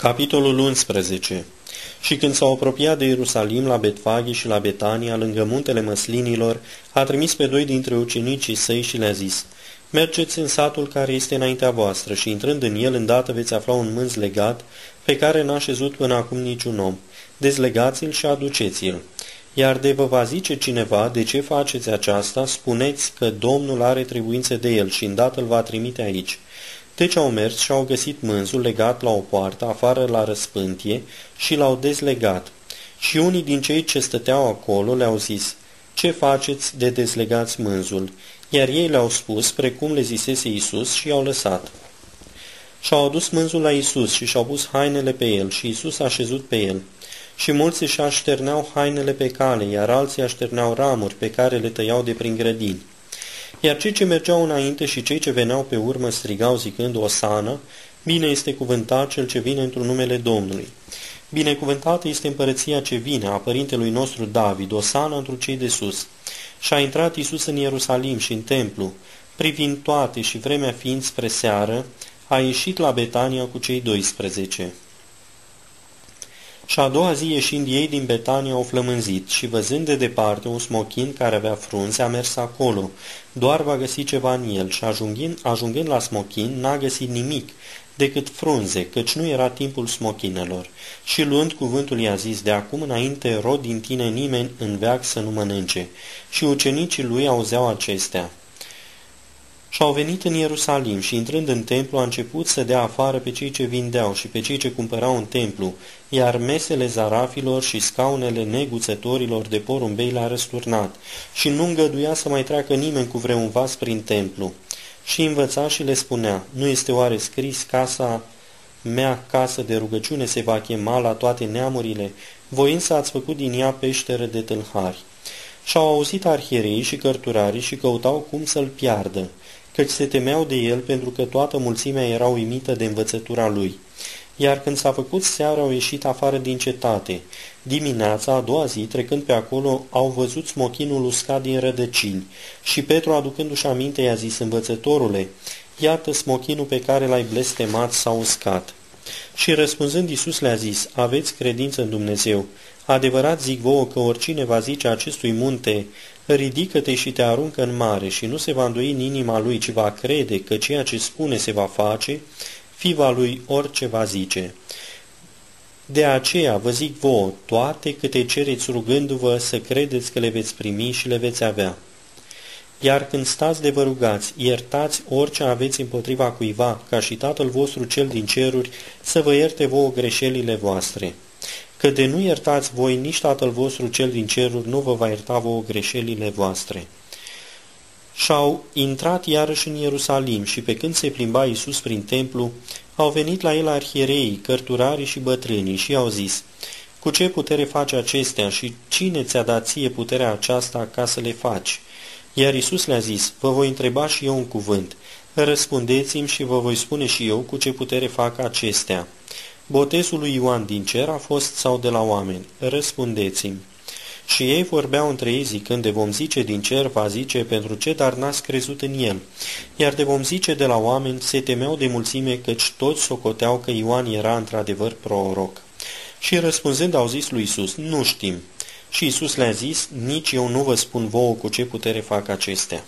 Capitolul 11 Și când s-au apropiat de Ierusalim la Betfaghi și la Betania, lângă muntele măslinilor, a trimis pe doi dintre ucenicii săi și le-a zis, Mergeți în satul care este înaintea voastră și intrând în el, îndată veți afla un mânz legat, pe care n-a șezut până acum niciun om. Dezlegați-l și aduceți-l. Iar de vă va zice cineva, de ce faceți aceasta, spuneți că Domnul are trebuințe de el și îndată îl va trimite aici. Deci au mers și au găsit mânzul legat la o poartă, afară la răspântie, și l-au dezlegat. Și unii din cei ce stăteau acolo le-au zis, Ce faceți de dezlegați mânzul? Iar ei le-au spus, precum le zisese Isus, și i-au lăsat. Și-au adus mânzul la Isus și și-au pus hainele pe el și Isus a șezut pe el. Și mulți își așterneau hainele pe cale, iar alții așterneau ramuri pe care le tăiau de prin grădini. Iar cei ce mergeau înainte și cei ce veneau pe urmă strigau zicând o sană, bine este cuvântat cel ce vine într-un numele Domnului. Binecuvântată este împărăția ce vine a părintelui nostru David, o sană într cei de sus. Și a intrat Isus în Ierusalim și în templu, privind toate și vremea fiind spre seară, a ieșit la Betania cu cei 12. Și a doua zi ieșind ei din Betania au flămânzit și văzând de departe un smochin care avea frunze, a mers acolo. Doar va găsi ceva în el și ajungând, ajungând la smochin, n-a găsit nimic decât frunze, căci nu era timpul smochinelor. Și luând cuvântul i-a zis, de acum înainte rod din tine nimeni în veac să nu mănânce. Și ucenicii lui auzeau acestea. Și au venit în Ierusalim și intrând în templu a început să dea afară pe cei ce vindeau și pe cei ce cumpărau în templu, iar mesele zarafilor și scaunele neguțătorilor de porumbei le-a răsturnat și nu îngăduia să mai treacă nimeni cu vreun vas prin templu. Și învăța și le spunea, nu este oare scris casa mea casă de rugăciune se va chema la toate neamurile, voi însă ați făcut din ea peșteră de tâlhari. Și-au auzit arhierei și cărturarii și căutau cum să-l piardă căci se temeau de el pentru că toată mulțimea era uimită de învățătura lui. Iar când s-a făcut seara, au ieșit afară din cetate. Dimineața, a doua zi, trecând pe acolo, au văzut smochinul uscat din rădăcini. Și Petru, aducându-și aminte, i-a zis, învățătorule, iată smochinul pe care l-ai blestemat s-a uscat. Și răspunzând, Iisus le-a zis, aveți credință în Dumnezeu. Adevărat zic vouă că oricine va zice acestui munte, ridică-te și te aruncă în mare și nu se va îndoi în inima lui, ci va crede că ceea ce spune se va face, fiva lui orice va zice. De aceea vă zic vouă, toate câte cereți rugându-vă să credeți că le veți primi și le veți avea. Iar când stați de vă rugați, iertați orice aveți împotriva cuiva, ca și Tatăl vostru cel din ceruri să vă ierte vouă greșelile voastre că de nu iertați voi, nici Tatăl vostru cel din ceruri nu vă va ierta vouă greșelile voastre. Și-au intrat iarăși în Ierusalim și pe când se plimba Iisus prin templu, au venit la el arhiereii, cărturarii și bătrânii și i-au zis, Cu ce putere faci acestea și cine ți-a dat ție puterea aceasta ca să le faci? Iar Iisus le-a zis, Vă voi întreba și eu un cuvânt, răspundeți-mi și vă voi spune și eu cu ce putere fac acestea. Botezul lui Ioan din cer a fost sau de la oameni? Răspundeți-mi. Și ei vorbeau între ei zicând, de vom zice din cer, va zice, pentru ce, dar n-ați crezut în el. Iar de vom zice de la oameni, se temeau de mulțime, căci toți socoteau că Ioan era într-adevăr proroc. Și răspunzând au zis lui Isus, nu știm. Și Isus le-a zis, nici eu nu vă spun vouă cu ce putere fac acestea.